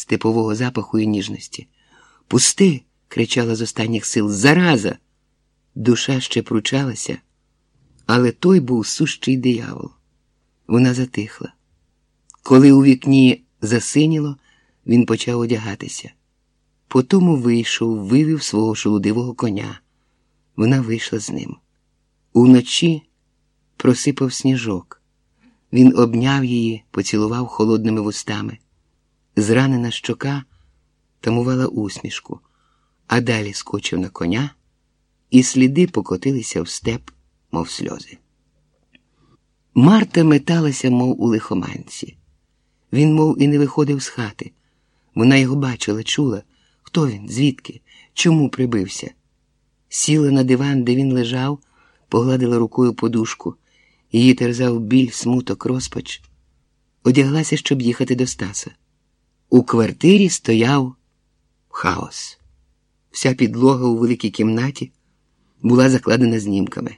степового запаху і ніжності. Пусти. кричала з останніх сил. Зараза. Душа ще пручалася, але той був сущий диявол. Вона затихла. Коли у вікні засиніло, він почав одягатися. Потому вийшов, вивів свого шолудивого коня. Вона вийшла з ним. Уночі просипав сніжок. Він обняв її, поцілував холодними вустами. Зранена щока тамувала усмішку, а далі скочив на коня, і сліди покотилися в степ, мов сльози. Марта металася, мов у лихоманці. Він, мов і не виходив з хати. Вона його бачила, чула, хто він, звідки, чому прибився. Сіла на диван, де він лежав, погладила рукою подушку, її терзав біль, смуток, розпач. Одяглася, щоб їхати до Стаса. У квартирі стояв хаос. Вся підлога у великій кімнаті була закладена знімками.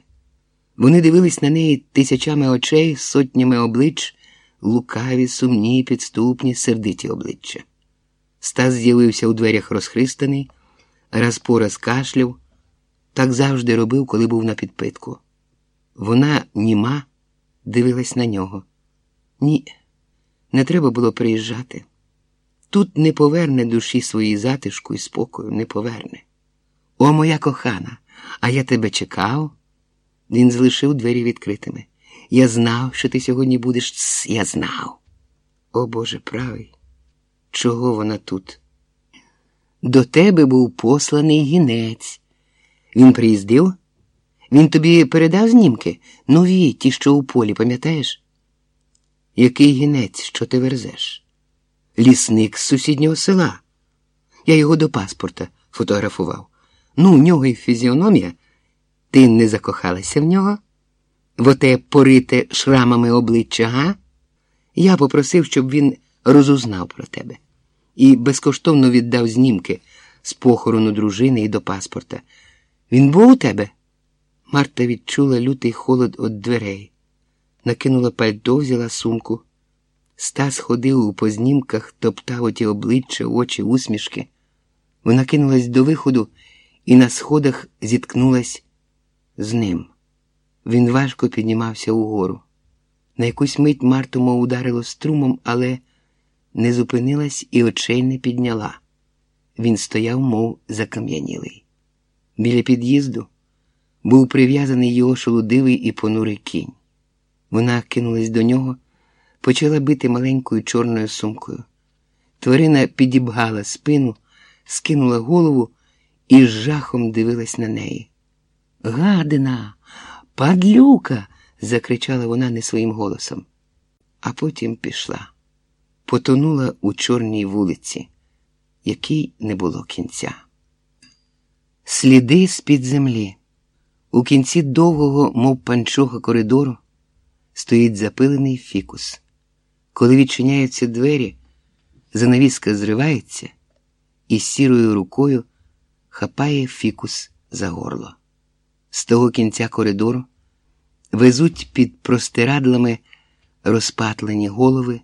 Вони дивились на неї тисячами очей, сотнями облич, лукаві, сумні, підступні, сердиті обличчя. Стас з'явився у дверях розхристаний, раз по раз кашляв, так завжди робив, коли був на підпитку. Вона німа дивилась на нього. Ні, не треба було приїжджати. Тут не поверне душі своїй затишку і спокою, не поверне. О, моя кохана, а я тебе чекав. Він залишив двері відкритими. Я знав, що ти сьогодні будеш. Тс, я знав. О Боже правий, чого вона тут? До тебе був посланий гінець. Він приїздив? Він тобі передав знімки? Нові, ті, що у полі, пам'ятаєш? Який гінець, що ти верзеш? Лісник з сусіднього села. Я його до паспорта фотографував. Ну, у нього і фізіономія. Ти не закохалася в нього? В оте порите шрамами обличчя, га? Я попросив, щоб він розузнав про тебе і безкоштовно віддав знімки з похорону дружини і до паспорта. Він був у тебе? Марта відчула лютий холод від дверей, накинула пальто, взяла сумку. Стас ходив у познімках, топтав оті обличчя, очі, усмішки. Вона кинулась до виходу і на сходах зіткнулась з ним. Він важко піднімався угору. На якусь мить Марту мов ударило струмом, але не зупинилась і очей не підняла. Він стояв, мов закам'янілий. Біля під'їзду був прив'язаний його шолудивий і понурий кінь. Вона кинулась до нього, почала бити маленькою чорною сумкою. Тварина підібгала спину, скинула голову і з жахом дивилась на неї. Гадина, падлюка. закричала вона не своїм голосом, а потім пішла, потонула у чорній вулиці, якій не було кінця. Сліди з-під землі. У кінці довгого, мов панчога коридору, стоїть запилений фікус. Коли відчиняються двері, занавіска зривається і сірою рукою хапає фікус за горло. З того кінця коридору везуть під простирадлами розпатлені голови,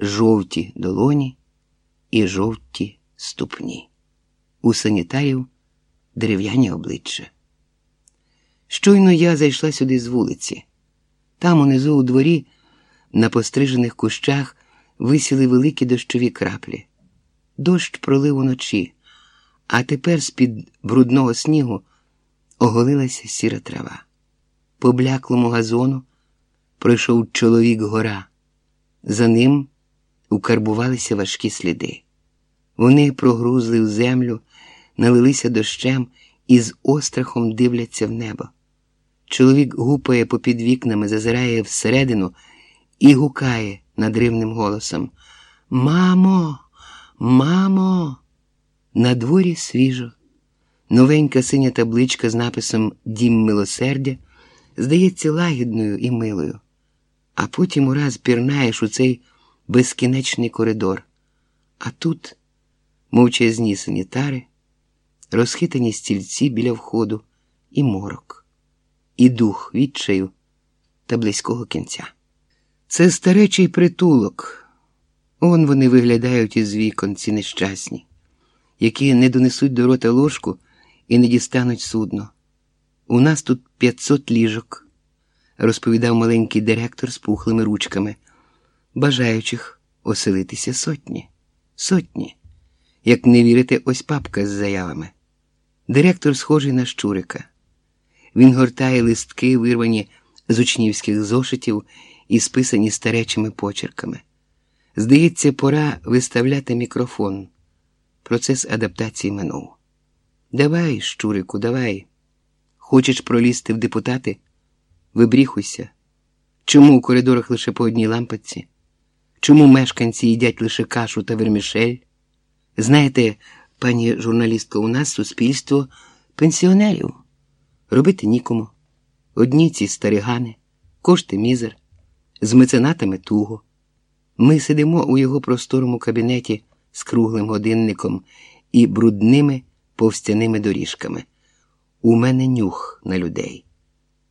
жовті долоні і жовті ступні. У санітарів дерев'яні обличчя. Щойно я зайшла сюди з вулиці. Там, унизу у дворі, на пострижених кущах висіли великі дощові краплі. Дощ пролив уночі, а тепер з-під брудного снігу оголилася сіра трава. По бляклому газону пройшов чоловік гора. За ним укарбувалися важкі сліди. Вони прогрузли в землю, налилися дощем і з острахом дивляться в небо. Чоловік гупає попід вікнами, зазирає всередину і гукає надривним голосом Мамо, мамо, на дворі свіжо. Новенька синя табличка з написом Дім милосердя здається лагідною і милою, а потім ураз пірнаєш у цей безкінечний коридор. А тут мовчазні санітари, розхитані стільці біля входу і морок, і дух відчаю та близького кінця. Це старечий притулок. Он вони виглядають із вікон, ці нещасні, які не донесуть до рота ложку і не дістануть судно. У нас тут 500 ліжок, розповідав маленький директор з пухлими ручками, бажаючих оселитися сотні, сотні. Як не вірите, ось папка з заявами. Директор схожий на щурика. Він гортає листки, вирвані з учнівських зошитів і списані старечими почерками. Здається, пора виставляти мікрофон. Процес адаптації минув. Давай, щурику, давай. Хочеш пролізти в депутати? Вибріхуйся. Чому у коридорах лише по одній лампадці? Чому мешканці їдять лише кашу та вермішель? Знаєте, пані журналістко, у нас суспільство пенсіонерів. Робити нікому. Одні ці старигани, кошти мізер, з меценатами туго. Ми сидимо у його просторому кабінеті з круглим годинником і брудними повстяними доріжками. У мене нюх на людей.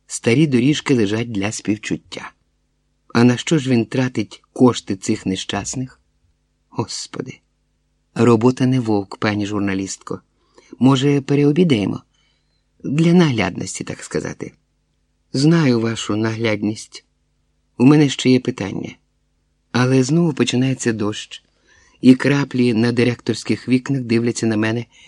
Старі доріжки лежать для співчуття. А на що ж він тратить кошти цих нещасних? Господи, робота не вовк, пані журналістко. Може, переобідаємо? Для наглядності, так сказати. Знаю вашу наглядність. У мене ще є питання. Але знову починається дощ, і краплі на директорських вікнах дивляться на мене